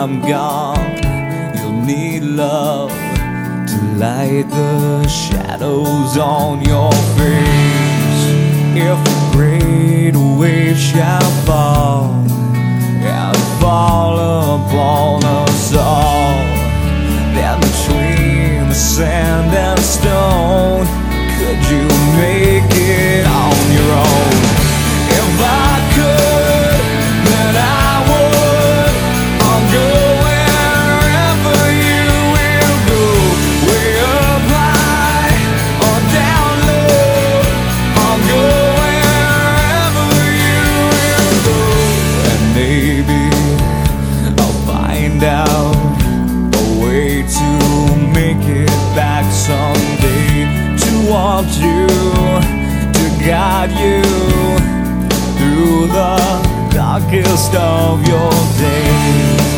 I'm gone, you'll need love to light the shadows on your face. back someday want you to guide you through the darkest of your days.